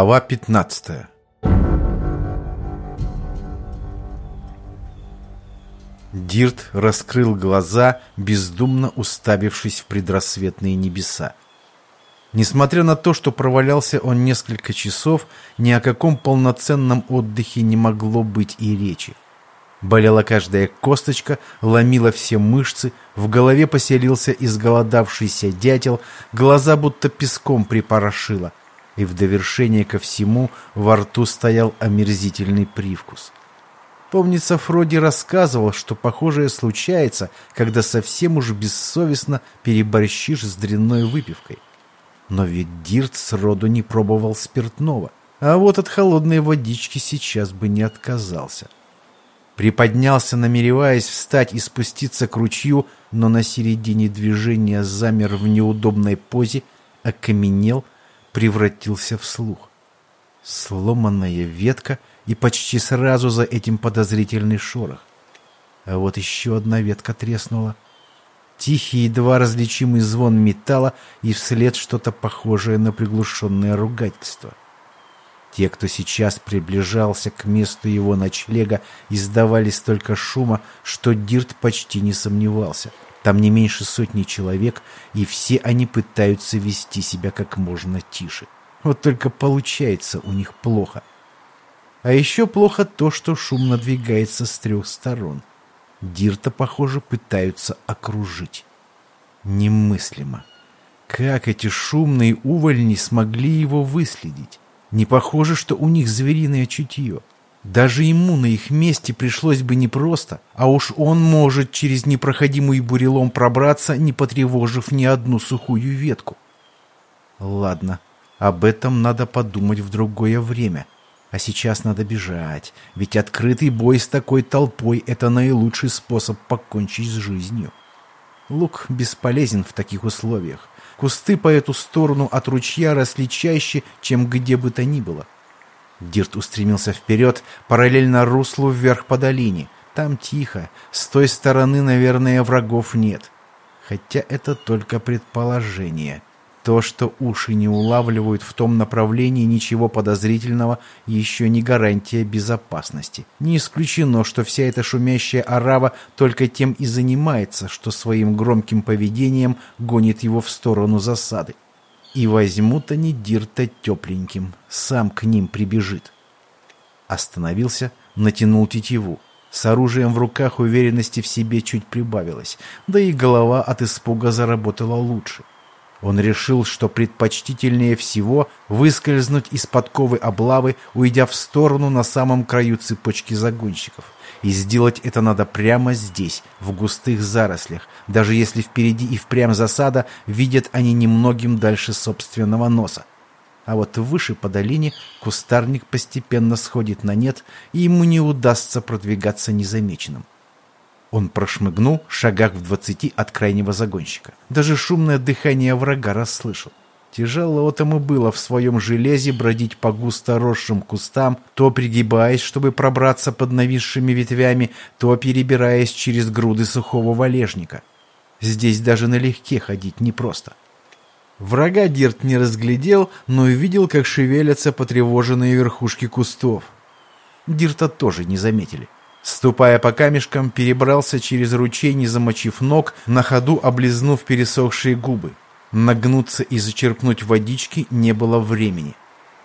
Глава 15 Дирт раскрыл глаза, бездумно уставившись в предрассветные небеса. Несмотря на то, что провалялся он несколько часов, ни о каком полноценном отдыхе не могло быть и речи. Болела каждая косточка, ломила все мышцы, в голове поселился изголодавшийся дятел, глаза будто песком припорошило, и в довершение ко всему во рту стоял омерзительный привкус. Помнится, Фроди рассказывал, что похожее случается, когда совсем уж бессовестно переборщишь с дрянной выпивкой. Но ведь Дирт сроду не пробовал спиртного, а вот от холодной водички сейчас бы не отказался. — Приподнялся, намереваясь встать и спуститься к ручью, но на середине движения замер в неудобной позе, окаменел, превратился в слух. Сломанная ветка и почти сразу за этим подозрительный шорох. А вот еще одна ветка треснула. Тихий, едва различимый звон металла и вслед что-то похожее на приглушенное ругательство. Те, кто сейчас приближался к месту его ночлега, издавали столько шума, что Дирт почти не сомневался. Там не меньше сотни человек, и все они пытаются вести себя как можно тише. Вот только получается у них плохо. А еще плохо то, что шум надвигается с трех сторон. Дирта, похоже, пытаются окружить. Немыслимо. Как эти шумные увольни смогли его выследить? Не похоже, что у них звериное чутье. Даже ему на их месте пришлось бы непросто, а уж он может через непроходимый бурелом пробраться, не потревожив ни одну сухую ветку. Ладно, об этом надо подумать в другое время. А сейчас надо бежать, ведь открытый бой с такой толпой – это наилучший способ покончить с жизнью. Лук бесполезен в таких условиях. Кусты по эту сторону от ручья росли чаще, чем где бы то ни было. Дирт устремился вперед, параллельно руслу вверх по долине. Там тихо, с той стороны, наверное, врагов нет. Хотя это только предположение. То, что уши не улавливают в том направлении ничего подозрительного, еще не гарантия безопасности. Не исключено, что вся эта шумящая арава только тем и занимается, что своим громким поведением гонит его в сторону засады. И возьмут они Дирта тепленьким, сам к ним прибежит. Остановился, натянул тетиву. С оружием в руках уверенности в себе чуть прибавилось, да и голова от испуга заработала лучше. Он решил, что предпочтительнее всего выскользнуть из подковы облавы, уйдя в сторону на самом краю цепочки загонщиков. И сделать это надо прямо здесь, в густых зарослях, даже если впереди и впрямь засада, видят они немногим дальше собственного носа. А вот выше по долине кустарник постепенно сходит на нет, и ему не удастся продвигаться незамеченным. Он прошмыгнул шагах в двадцати от крайнего загонщика. Даже шумное дыхание врага расслышал. Тяжело тому было в своем железе бродить по густо росшим кустам, то пригибаясь, чтобы пробраться под нависшими ветвями, то перебираясь через груды сухого валежника. Здесь даже налегке ходить непросто. Врага Дирт не разглядел, но увидел, как шевелятся потревоженные верхушки кустов. Дирта тоже не заметили. Ступая по камешкам, перебрался через ручей, не замочив ног, на ходу облизнув пересохшие губы. Нагнуться и зачерпнуть водички не было времени.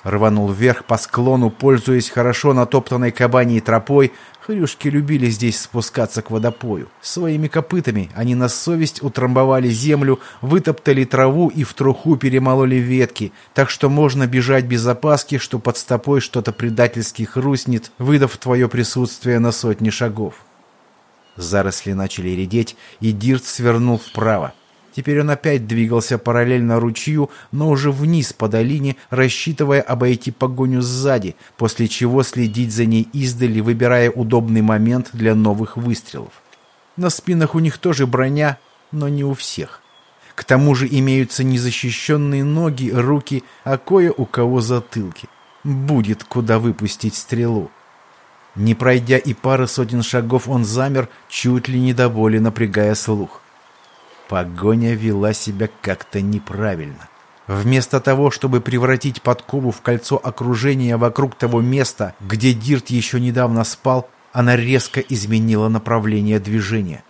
Рванул вверх по склону, пользуясь хорошо натоптанной кабаней тропой. Хрюшки любили здесь спускаться к водопою. Своими копытами они на совесть утрамбовали землю, вытоптали траву и в труху перемололи ветки, так что можно бежать без опаски, что под стопой что-то предательски хрустнет, выдав твое присутствие на сотни шагов. Заросли начали редеть, и Дирт свернул вправо. Теперь он опять двигался параллельно ручью, но уже вниз по долине, рассчитывая обойти погоню сзади, после чего следить за ней издали, выбирая удобный момент для новых выстрелов. На спинах у них тоже броня, но не у всех. К тому же имеются незащищенные ноги, руки, а кое у кого затылки. Будет куда выпустить стрелу. Не пройдя и пары сотен шагов, он замер, чуть ли не до боли напрягая слух. Погоня вела себя как-то неправильно. Вместо того, чтобы превратить подкову в кольцо окружения вокруг того места, где Дирт еще недавно спал, она резко изменила направление движения.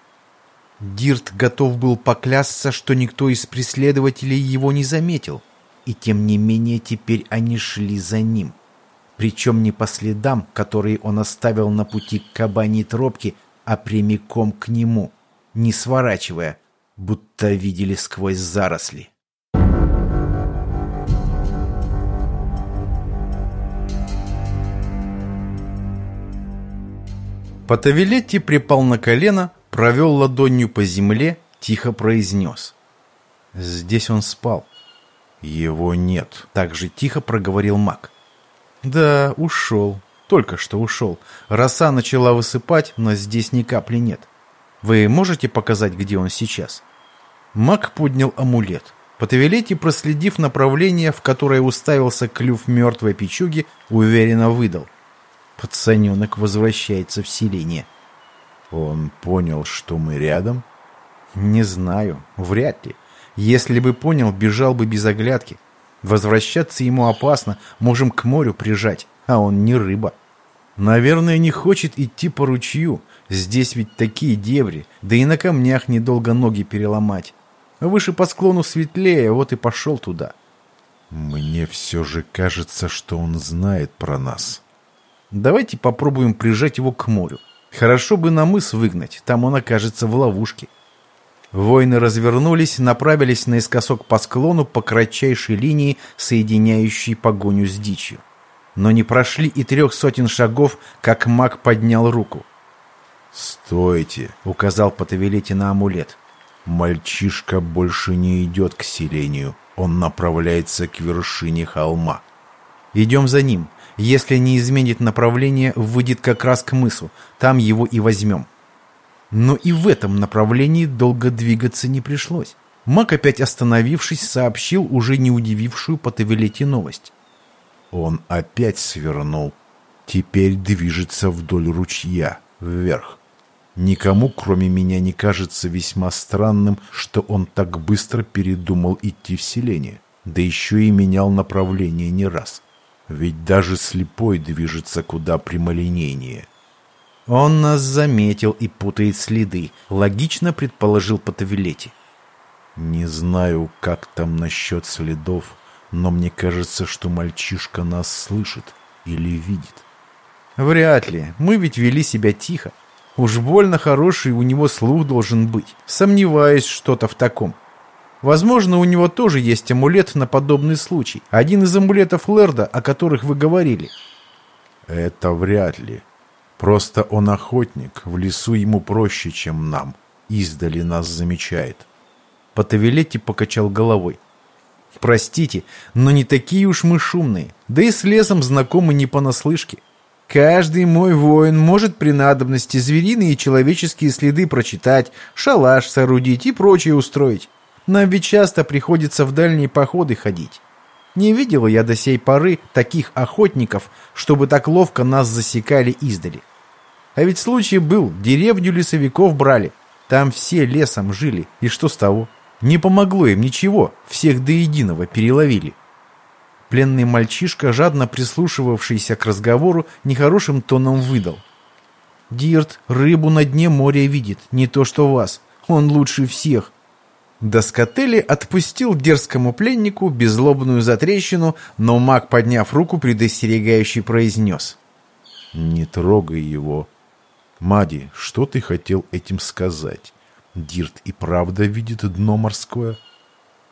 Дирт готов был поклясться, что никто из преследователей его не заметил, и тем не менее теперь они шли за ним. Причем не по следам, которые он оставил на пути к кабаней тропке, а прямиком к нему, не сворачивая, будто видели сквозь заросли. Потавилетти припал на колено, провел ладонью по земле, тихо произнес. Здесь он спал. Его нет. Так же тихо проговорил маг. Да, ушел. Только что ушел. Роса начала высыпать, но здесь ни капли нет. Вы можете показать, где он сейчас? Маг поднял амулет. Потавилетти, проследив направление, в которое уставился клюв мертвой печуги, уверенно выдал. Пацаненок возвращается в селение. Он понял, что мы рядом? Не знаю, вряд ли. Если бы понял, бежал бы без оглядки. Возвращаться ему опасно, можем к морю прижать, а он не рыба. Наверное, не хочет идти по ручью. Здесь ведь такие дебри, да и на камнях недолго ноги переломать. Выше по склону светлее, вот и пошел туда. Мне все же кажется, что он знает про нас. Давайте попробуем прижать его к морю. Хорошо бы на мыс выгнать, там он окажется в ловушке. Воины развернулись, направились наискосок по склону по кратчайшей линии, соединяющей погоню с дичью. Но не прошли и трех сотен шагов, как маг поднял руку. «Стойте!» — указал Потавилете на амулет. «Мальчишка больше не идет к селению. Он направляется к вершине холма». «Идем за ним. Если не изменит направление, выйдет как раз к мысу. Там его и возьмем. Но и в этом направлении долго двигаться не пришлось. Мак, опять остановившись, сообщил уже не удивившую по новость. Он опять свернул. Теперь движется вдоль ручья, вверх. Никому, кроме меня, не кажется весьма странным, что он так быстро передумал идти в селение, да еще и менял направление не раз. Ведь даже слепой движется куда прямолинейнее. Он нас заметил и путает следы, логично предположил Потавилетти. Не знаю, как там насчет следов, но мне кажется, что мальчишка нас слышит или видит. Вряд ли. Мы ведь вели себя тихо. Уж больно хороший у него слух должен быть. Сомневаюсь что-то в таком. Возможно, у него тоже есть амулет на подобный случай. Один из амулетов Лерда, о которых вы говорили. Это вряд ли. Просто он охотник, в лесу ему проще, чем нам. Издали нас замечает. Потавилетти покачал головой. Простите, но не такие уж мы шумные. Да и с лесом знакомы не понаслышке. Каждый мой воин может при надобности звериные и человеческие следы прочитать, шалаш соорудить и прочее устроить. Нам ведь часто приходится в дальние походы ходить. Не видел я до сей поры таких охотников, чтобы так ловко нас засекали издали. А ведь случай был, деревню лесовиков брали. Там все лесом жили, и что с того? Не помогло им ничего, всех до единого переловили. Пленный мальчишка, жадно прислушивавшийся к разговору, нехорошим тоном выдал. «Дирт рыбу на дне моря видит, не то что вас. Он лучше всех. Доскотели отпустил дерзкому пленнику беззлобную затрещину, но маг, подняв руку, предостерегающий произнес. «Не трогай его. Мади, что ты хотел этим сказать? Дирт и правда видит дно морское?»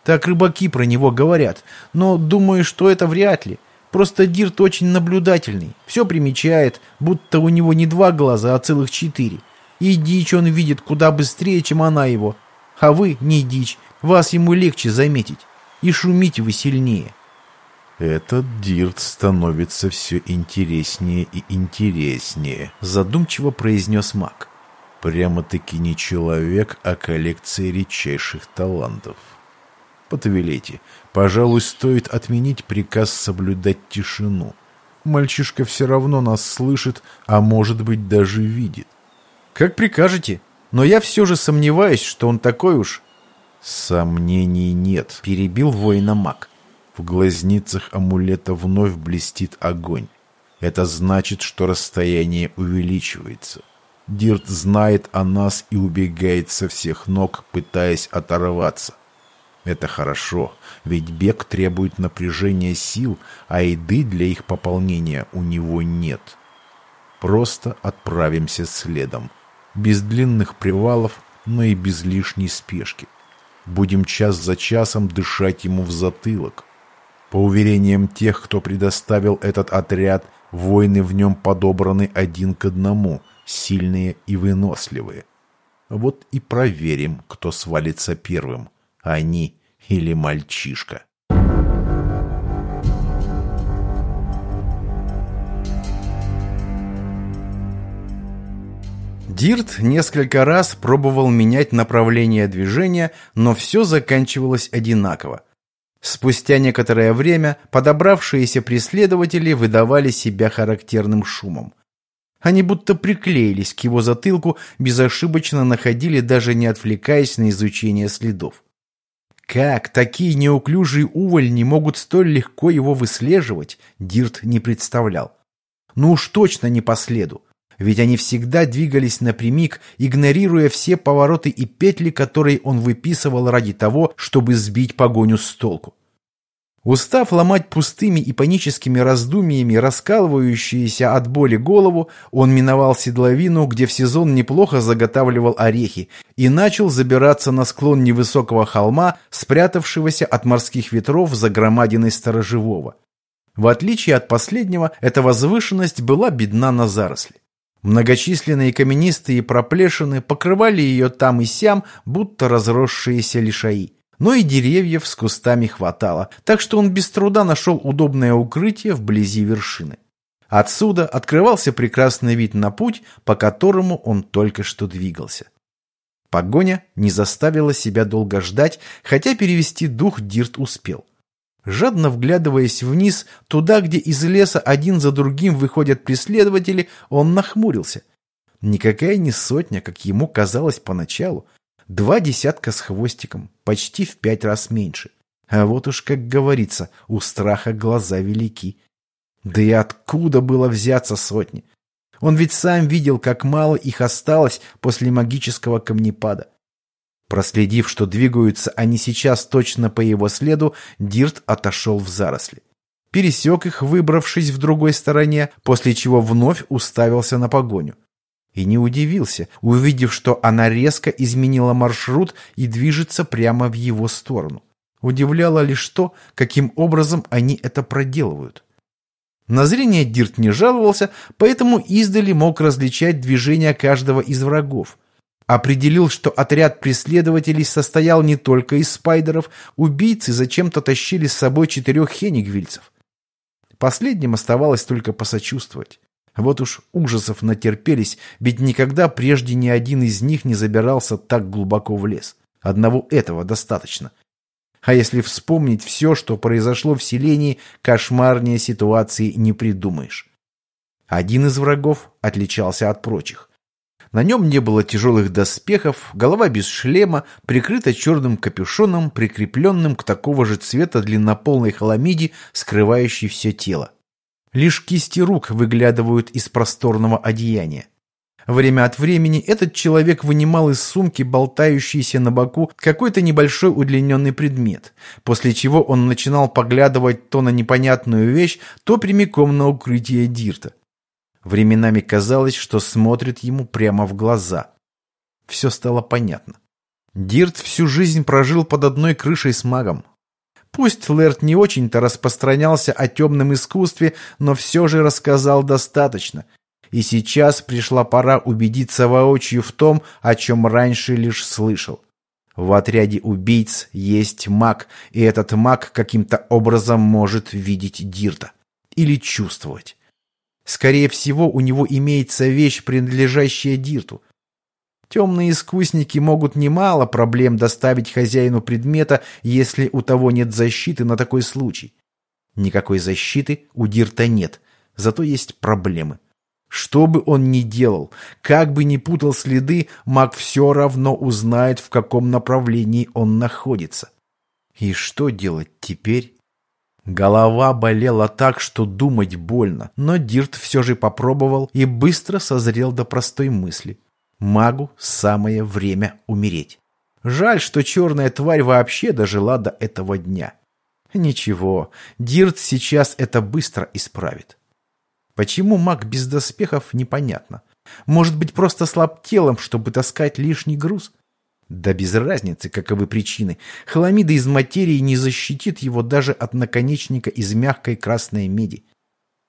«Так рыбаки про него говорят, но думаю, что это вряд ли. Просто Дирт очень наблюдательный, все примечает, будто у него не два глаза, а целых четыре. И дичь он видит куда быстрее, чем она его, а вы не дичь, вас ему легче заметить. И шумите вы сильнее. Этот Дирт становится все интереснее и интереснее, задумчиво произнес маг. Прямо-таки не человек, а коллекция редчайших талантов. Потавилете, пожалуй, стоит отменить приказ соблюдать тишину. Мальчишка все равно нас слышит, а может быть даже видит. Как прикажете, но я все же сомневаюсь, что он такой уж...» «Сомнений нет», — перебил воина маг. В глазницах амулета вновь блестит огонь. Это значит, что расстояние увеличивается. Дирт знает о нас и убегает со всех ног, пытаясь оторваться. Это хорошо, ведь бег требует напряжения сил, а еды для их пополнения у него нет. Просто отправимся следом. Без длинных привалов, но и без лишней спешки. Будем час за часом дышать ему в затылок. По уверениям тех, кто предоставил этот отряд, воины в нем подобраны один к одному, сильные и выносливые. Вот и проверим, кто свалится первым, они или мальчишка. Дирт несколько раз пробовал менять направление движения, но все заканчивалось одинаково. Спустя некоторое время подобравшиеся преследователи выдавали себя характерным шумом. Они будто приклеились к его затылку, безошибочно находили, даже не отвлекаясь на изучение следов. Как такие неуклюжие увольни могут столь легко его выслеживать, Дирт не представлял. Ну уж точно не по следу ведь они всегда двигались напрямик, игнорируя все повороты и петли, которые он выписывал ради того, чтобы сбить погоню с толку. Устав ломать пустыми и паническими раздумьями раскалывающуюся от боли голову, он миновал седловину, где в сезон неплохо заготавливал орехи, и начал забираться на склон невысокого холма, спрятавшегося от морских ветров за громадиной сторожевого. В отличие от последнего, эта возвышенность была бедна на заросли. Многочисленные каменистые проплешины покрывали ее там и сям, будто разросшиеся лишаи. Но и деревьев с кустами хватало, так что он без труда нашел удобное укрытие вблизи вершины. Отсюда открывался прекрасный вид на путь, по которому он только что двигался. Погоня не заставила себя долго ждать, хотя перевести дух Дирт успел. Жадно вглядываясь вниз, туда, где из леса один за другим выходят преследователи, он нахмурился. Никакая не сотня, как ему казалось поначалу. Два десятка с хвостиком, почти в пять раз меньше. А вот уж, как говорится, у страха глаза велики. Да и откуда было взяться сотни? Он ведь сам видел, как мало их осталось после магического камнепада. Проследив, что двигаются они сейчас точно по его следу, Дирт отошел в заросли. Пересек их, выбравшись в другой стороне, после чего вновь уставился на погоню. И не удивился, увидев, что она резко изменила маршрут и движется прямо в его сторону. Удивляло лишь то, каким образом они это проделывают. На зрение Дирт не жаловался, поэтому издали мог различать движения каждого из врагов – Определил, что отряд преследователей состоял не только из спайдеров, убийцы зачем-то тащили с собой четырех хенигвильцев. Последним оставалось только посочувствовать. Вот уж ужасов натерпелись, ведь никогда прежде ни один из них не забирался так глубоко в лес. Одного этого достаточно. А если вспомнить все, что произошло в селении, кошмарнее ситуации не придумаешь. Один из врагов отличался от прочих. На нем не было тяжелых доспехов, голова без шлема, прикрыта черным капюшоном, прикрепленным к такого же цвета длиннополной хламиде, скрывающей все тело. Лишь кисти рук выглядывают из просторного одеяния. Время от времени этот человек вынимал из сумки, болтающийся на боку, какой-то небольшой удлиненный предмет, после чего он начинал поглядывать то на непонятную вещь, то прямиком на укрытие Дирта. Временами казалось, что смотрит ему прямо в глаза. Все стало понятно. Дирт всю жизнь прожил под одной крышей с магом. Пусть Лэрт не очень-то распространялся о темном искусстве, но все же рассказал достаточно. И сейчас пришла пора убедиться воочию в том, о чем раньше лишь слышал. В отряде убийц есть маг, и этот маг каким-то образом может видеть Дирта. Или чувствовать. Скорее всего, у него имеется вещь, принадлежащая Дирту. Темные искусники могут немало проблем доставить хозяину предмета, если у того нет защиты на такой случай. Никакой защиты у Дирта нет, зато есть проблемы. Что бы он ни делал, как бы ни путал следы, маг все равно узнает, в каком направлении он находится. И что делать теперь? Голова болела так, что думать больно, но Дирт все же попробовал и быстро созрел до простой мысли. Магу самое время умереть. Жаль, что черная тварь вообще дожила до этого дня. Ничего, Дирт сейчас это быстро исправит. Почему маг без доспехов, непонятно. Может быть, просто слаб телом, чтобы таскать лишний груз? Да без разницы, каковы причины. Хламида из материи не защитит его даже от наконечника из мягкой красной меди.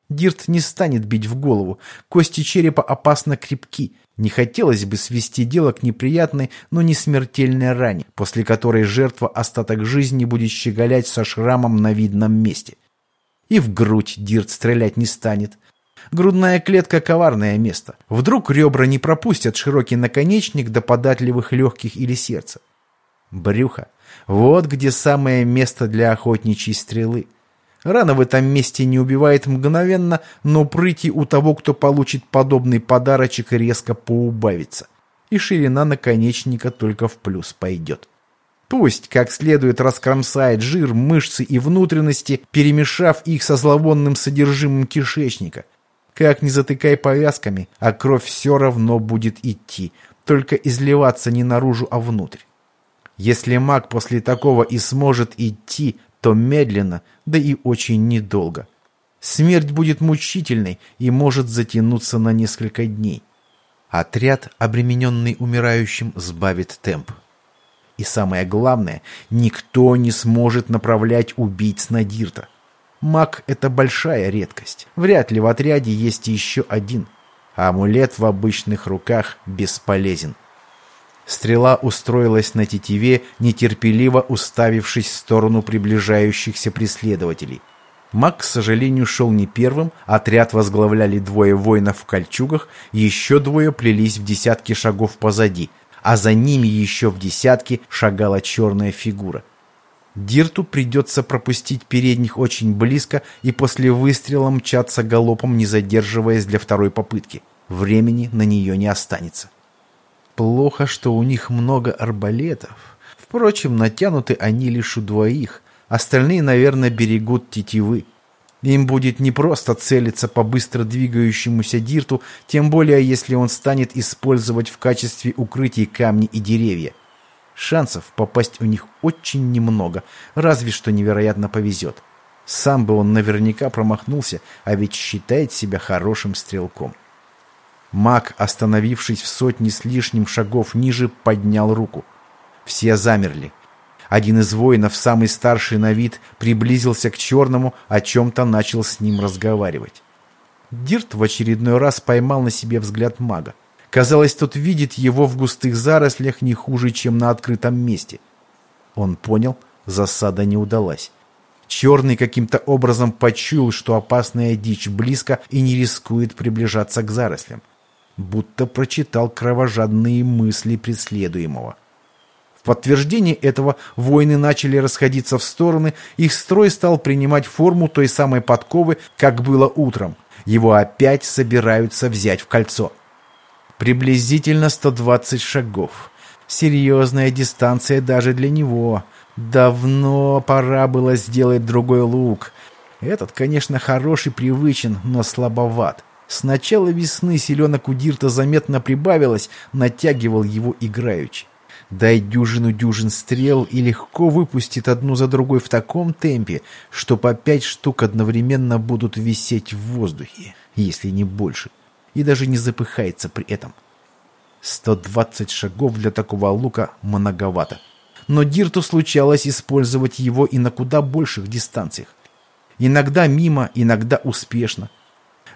Дирт не станет бить в голову. Кости черепа опасно крепки. Не хотелось бы свести дело к неприятной, но не смертельной ране, после которой жертва остаток жизни будет щеголять со шрамом на видном месте. И в грудь Дирт стрелять не станет. Грудная клетка – коварное место. Вдруг ребра не пропустят широкий наконечник до податливых легких или сердца. Брюхо – вот где самое место для охотничьей стрелы. Рана в этом месте не убивает мгновенно, но прыти у того, кто получит подобный подарочек, резко поубавится. И ширина наконечника только в плюс пойдет. Пусть как следует раскромсает жир, мышцы и внутренности, перемешав их со зловонным содержимым кишечника. Как ни затыкай повязками, а кровь все равно будет идти, только изливаться не наружу, а внутрь. Если маг после такого и сможет идти, то медленно, да и очень недолго. Смерть будет мучительной и может затянуться на несколько дней. Отряд, обремененный умирающим, сбавит темп. И самое главное, никто не сможет направлять убийц на Дирта. Маг — это большая редкость. Вряд ли в отряде есть еще один. Амулет в обычных руках бесполезен. Стрела устроилась на тетиве, нетерпеливо уставившись в сторону приближающихся преследователей. Маг, к сожалению, шел не первым, отряд возглавляли двое воинов в кольчугах, еще двое плелись в десятки шагов позади, а за ними еще в десятки шагала черная фигура — Дирту придется пропустить передних очень близко и после выстрела мчаться галопом, не задерживаясь для второй попытки. Времени на нее не останется. Плохо, что у них много арбалетов. Впрочем, натянуты они лишь у двоих. Остальные, наверное, берегут тетивы. Им будет непросто целиться по быстро двигающемуся дирту, тем более если он станет использовать в качестве укрытий камни и деревья. Шансов попасть у них очень немного, разве что невероятно повезет. Сам бы он наверняка промахнулся, а ведь считает себя хорошим стрелком. Маг, остановившись в сотни с лишним шагов ниже, поднял руку. Все замерли. Один из воинов, самый старший на вид, приблизился к черному, о чем-то начал с ним разговаривать. Дирт в очередной раз поймал на себе взгляд мага. Казалось, тот видит его в густых зарослях не хуже, чем на открытом месте. Он понял, засада не удалась. Черный каким-то образом почуял, что опасная дичь близко и не рискует приближаться к зарослям. Будто прочитал кровожадные мысли преследуемого. В подтверждение этого воины начали расходиться в стороны, их строй стал принимать форму той самой подковы, как было утром. Его опять собираются взять в кольцо. Приблизительно 120 шагов. Серьезная дистанция даже для него. Давно пора было сделать другой лук. Этот, конечно, хороший, привычен, но слабоват. С начала весны селенок у Дирта заметно прибавилось, натягивал его играючи. Дай дюжину дюжин стрел и легко выпустит одну за другой в таком темпе, что по пять штук одновременно будут висеть в воздухе, если не больше и даже не запыхается при этом. 120 шагов для такого лука многовато. Но Дирту случалось использовать его и на куда больших дистанциях. Иногда мимо, иногда успешно.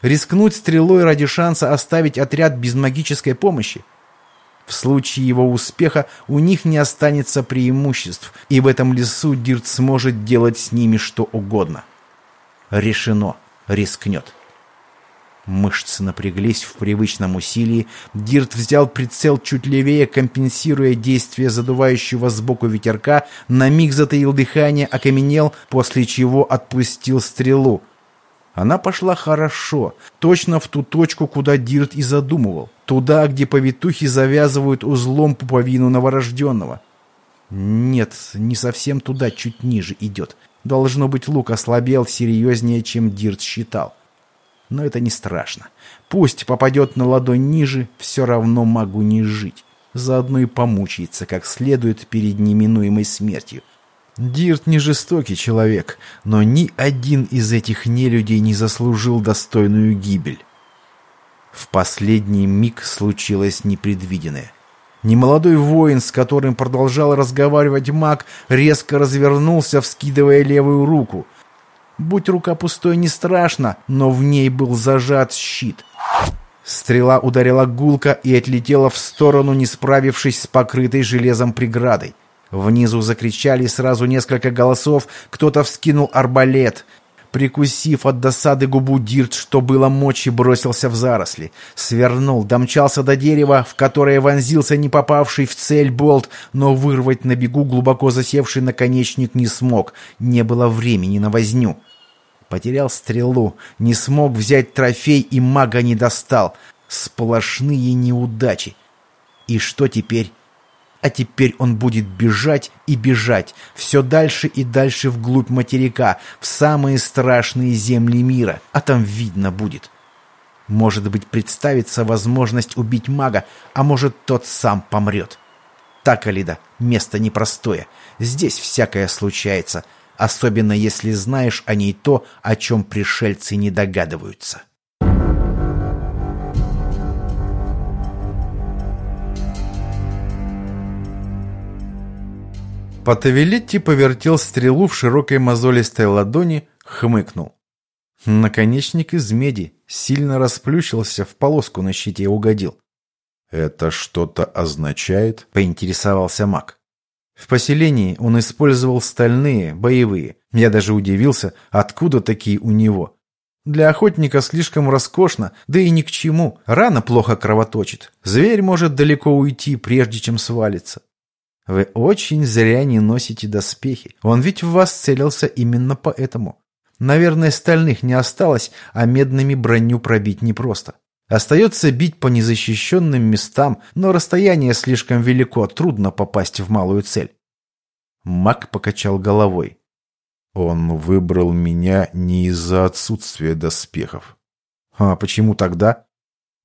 Рискнуть стрелой ради шанса оставить отряд без магической помощи? В случае его успеха у них не останется преимуществ, и в этом лесу Дирт сможет делать с ними что угодно. Решено. Рискнет. Мышцы напряглись в привычном усилии. Дирт взял прицел чуть левее, компенсируя действие задувающего сбоку ветерка, на миг затаил дыхание, окаменел, после чего отпустил стрелу. Она пошла хорошо, точно в ту точку, куда Дирт и задумывал. Туда, где повитухи завязывают узлом пуповину новорожденного. Нет, не совсем туда, чуть ниже идет. Должно быть, лук ослабел серьезнее, чем Дирт считал. Но это не страшно. Пусть попадет на ладонь ниже, все равно могу не жить. Заодно и помучается как следует перед неминуемой смертью. Дирт не жестокий человек, но ни один из этих нелюдей не заслужил достойную гибель. В последний миг случилось непредвиденное. Немолодой воин, с которым продолжал разговаривать маг, резко развернулся, вскидывая левую руку. Будь рука пустой, не страшно, но в ней был зажат щит. Стрела ударила гулко и отлетела в сторону, не справившись с покрытой железом преградой. Внизу закричали сразу несколько голосов, кто-то вскинул арбалет — Прикусив от досады губу Дирт, что было мочи, бросился в заросли. Свернул, домчался до дерева, в которое вонзился не попавший в цель болт, но вырвать на бегу глубоко засевший наконечник не смог. Не было времени на возню. Потерял стрелу, не смог взять трофей и мага не достал. Сплошные неудачи. И что теперь? А теперь он будет бежать и бежать, все дальше и дальше вглубь материка, в самые страшные земли мира, а там видно будет. Может быть, представится возможность убить мага, а может, тот сам помрет. Так, Алида, место непростое. Здесь всякое случается, особенно если знаешь о ней то, о чем пришельцы не догадываются. Потавилетти повертел стрелу в широкой мозолистой ладони, хмыкнул. Наконечник из меди сильно расплющился, в полоску на щите угодил. «Это что-то означает?» — поинтересовался маг. В поселении он использовал стальные, боевые. Я даже удивился, откуда такие у него. Для охотника слишком роскошно, да и ни к чему. Рана плохо кровоточит. Зверь может далеко уйти, прежде чем свалится. Вы очень зря не носите доспехи. Он ведь в вас целился именно поэтому. Наверное, стальных не осталось, а медными броню пробить непросто. Остается бить по незащищенным местам, но расстояние слишком велико, трудно попасть в малую цель. Мак покачал головой. Он выбрал меня не из-за отсутствия доспехов. А почему тогда?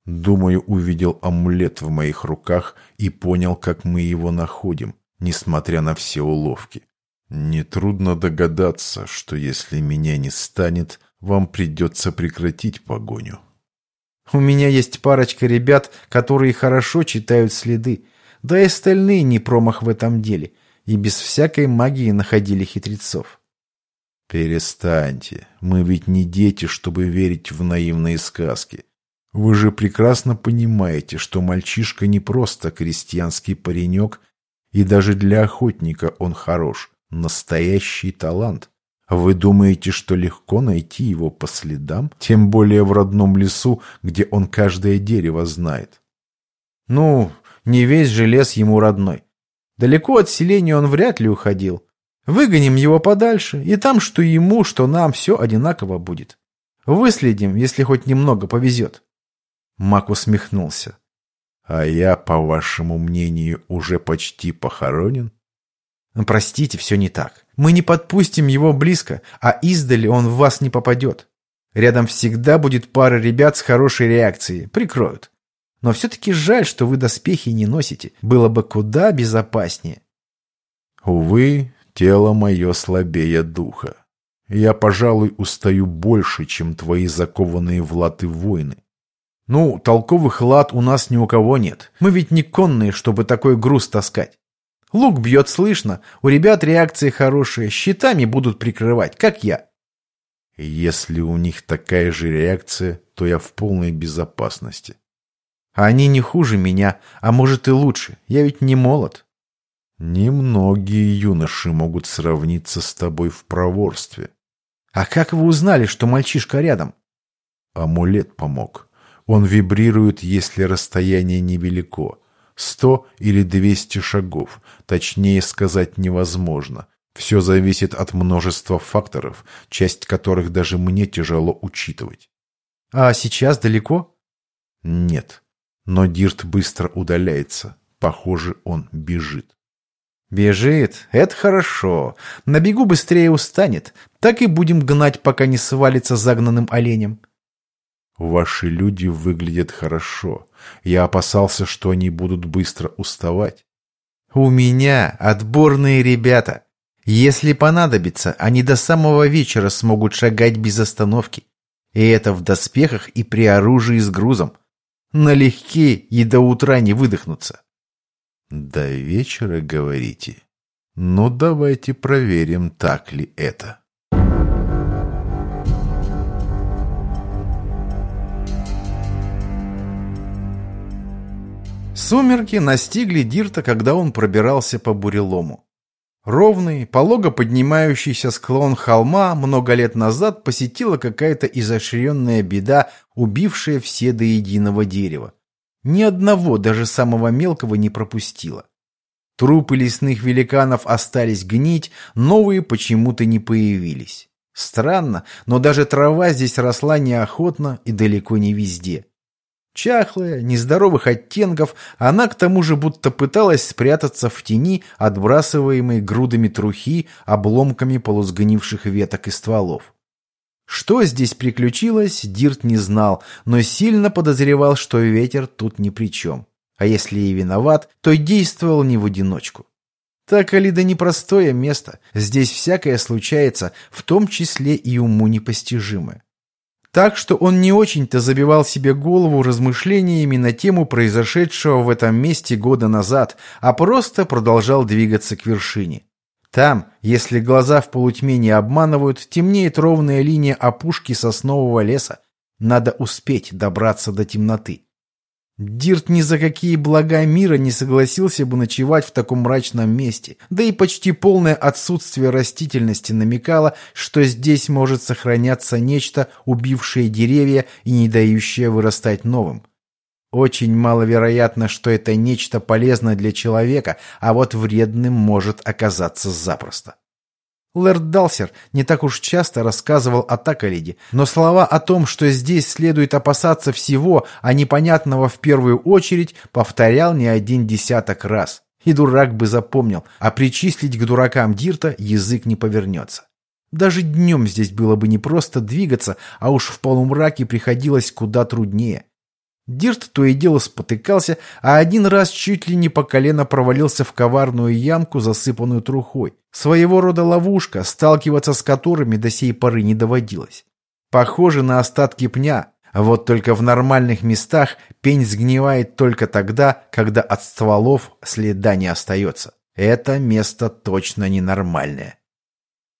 Думаю, увидел амулет в моих руках и понял, как мы его находим, несмотря на все уловки. Нетрудно догадаться, что если меня не станет, вам придется прекратить погоню. У меня есть парочка ребят, которые хорошо читают следы, да и остальные не промах в этом деле, и без всякой магии находили хитрецов. Перестаньте, мы ведь не дети, чтобы верить в наивные сказки. Вы же прекрасно понимаете, что мальчишка не просто крестьянский паренек, и даже для охотника он хорош, настоящий талант. Вы думаете, что легко найти его по следам, тем более в родном лесу, где он каждое дерево знает? Ну, не весь же лес ему родной. Далеко от селения он вряд ли уходил. Выгоним его подальше, и там что ему, что нам все одинаково будет. Выследим, если хоть немного повезет. Мак усмехнулся. «А я, по вашему мнению, уже почти похоронен?» «Простите, все не так. Мы не подпустим его близко, а издали он в вас не попадет. Рядом всегда будет пара ребят с хорошей реакцией, прикроют. Но все-таки жаль, что вы доспехи не носите. Было бы куда безопаснее». «Увы, тело мое слабее духа. Я, пожалуй, устаю больше, чем твои закованные в латы воины. Ну, толковых лад у нас ни у кого нет. Мы ведь не конные, чтобы такой груз таскать. Лук бьет слышно, у ребят реакции хорошие, щитами будут прикрывать, как я. Если у них такая же реакция, то я в полной безопасности. Они не хуже меня, а может и лучше. Я ведь не молод. Немногие юноши могут сравниться с тобой в проворстве. А как вы узнали, что мальчишка рядом? Амулет помог. Он вибрирует, если расстояние невелико. Сто или двести шагов, точнее сказать невозможно. Все зависит от множества факторов, часть которых даже мне тяжело учитывать. А сейчас далеко? Нет. Но Дирт быстро удаляется. Похоже, он бежит. Бежит. Это хорошо. На бегу быстрее устанет. Так и будем гнать, пока не свалится загнанным оленем. Ваши люди выглядят хорошо. Я опасался, что они будут быстро уставать. У меня отборные ребята. Если понадобится, они до самого вечера смогут шагать без остановки. И это в доспехах и при оружии с грузом. Налегке и до утра не выдохнуться. До вечера, говорите? Ну, давайте проверим, так ли это. Сумерки настигли Дирта, когда он пробирался по бурелому. Ровный, полого поднимающийся склон холма много лет назад посетила какая-то изощренная беда, убившая все до единого дерева. Ни одного, даже самого мелкого, не пропустила. Трупы лесных великанов остались гнить, новые почему-то не появились. Странно, но даже трава здесь росла неохотно и далеко не везде. Чахлая, нездоровых оттенков, она к тому же будто пыталась спрятаться в тени, отбрасываемой грудами трухи, обломками полусгнивших веток и стволов. Что здесь приключилось, Дирт не знал, но сильно подозревал, что ветер тут ни при чем. А если и виноват, то действовал не в одиночку. Так Алида непростое место, здесь всякое случается, в том числе и уму непостижимое. Так что он не очень-то забивал себе голову размышлениями на тему произошедшего в этом месте года назад, а просто продолжал двигаться к вершине. Там, если глаза в полутьме не обманывают, темнеет ровная линия опушки соснового леса. Надо успеть добраться до темноты. Дирт ни за какие блага мира не согласился бы ночевать в таком мрачном месте, да и почти полное отсутствие растительности намекало, что здесь может сохраняться нечто, убившее деревья и не дающее вырастать новым. Очень маловероятно, что это нечто полезно для человека, а вот вредным может оказаться запросто. Лэрд Далсер не так уж часто рассказывал о Такалиде, но слова о том, что здесь следует опасаться всего, а непонятного в первую очередь, повторял не один десяток раз. И дурак бы запомнил, а причислить к дуракам Дирта язык не повернется. Даже днем здесь было бы не просто двигаться, а уж в полумраке приходилось куда труднее. Дирт то и дело спотыкался, а один раз чуть ли не по колено провалился в коварную ямку, засыпанную трухой. Своего рода ловушка, сталкиваться с которыми до сей поры не доводилось. Похоже на остатки пня, а вот только в нормальных местах пень сгнивает только тогда, когда от стволов следа не остается. Это место точно ненормальное.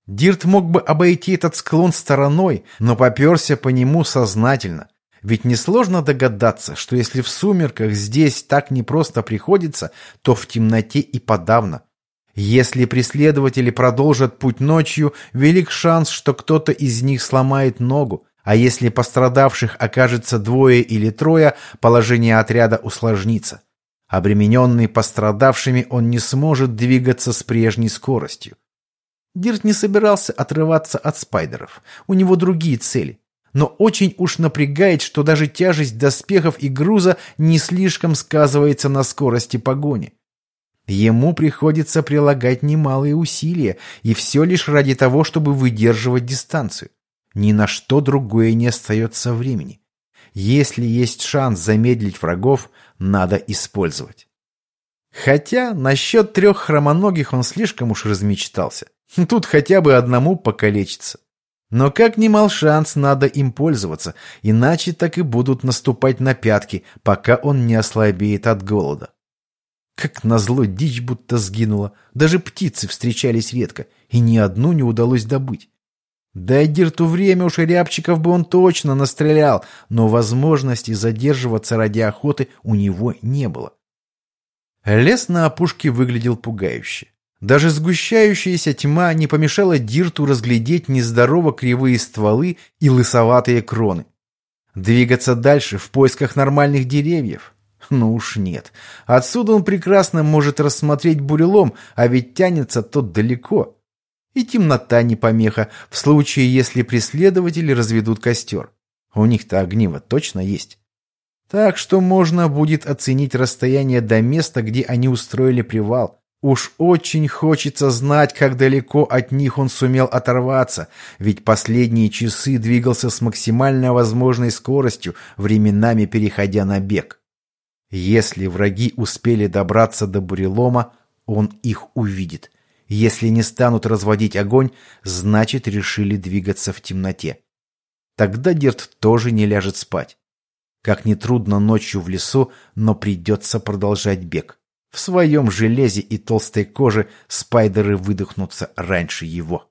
Дирт мог бы обойти этот склон стороной, но поперся по нему сознательно. Ведь несложно догадаться, что если в сумерках здесь так непросто приходится, то в темноте и подавно. Если преследователи продолжат путь ночью, велик шанс, что кто-то из них сломает ногу, а если пострадавших окажется двое или трое, положение отряда усложнится. Обремененный пострадавшими, он не сможет двигаться с прежней скоростью. Дирт не собирался отрываться от спайдеров. У него другие цели но очень уж напрягает, что даже тяжесть доспехов и груза не слишком сказывается на скорости погони. Ему приходится прилагать немалые усилия, и все лишь ради того, чтобы выдерживать дистанцию. Ни на что другое не остается времени. Если есть шанс замедлить врагов, надо использовать. Хотя насчет трех хромоногих он слишком уж размечтался. Тут хотя бы одному покалечиться. Но как немал шанс, надо им пользоваться, иначе так и будут наступать на пятки, пока он не ослабеет от голода. Как назло дичь будто сгинула, даже птицы встречались редко, и ни одну не удалось добыть. Дай Дирту время, уж рябчиков бы он точно настрелял, но возможности задерживаться ради охоты у него не было. Лес на опушке выглядел пугающе. Даже сгущающаяся тьма не помешала Дирту разглядеть нездорово кривые стволы и лысоватые кроны. Двигаться дальше в поисках нормальных деревьев? Ну уж нет. Отсюда он прекрасно может рассмотреть бурелом, а ведь тянется тот далеко. И темнота не помеха, в случае, если преследователи разведут костер. У них-то огниво точно есть. Так что можно будет оценить расстояние до места, где они устроили привал – Уж очень хочется знать, как далеко от них он сумел оторваться, ведь последние часы двигался с максимально возможной скоростью, временами переходя на бег. Если враги успели добраться до бурелома, он их увидит. Если не станут разводить огонь, значит решили двигаться в темноте. Тогда Дерт тоже не ляжет спать. Как ни трудно ночью в лесу, но придется продолжать бег. В своем железе и толстой коже спайдеры выдохнутся раньше его.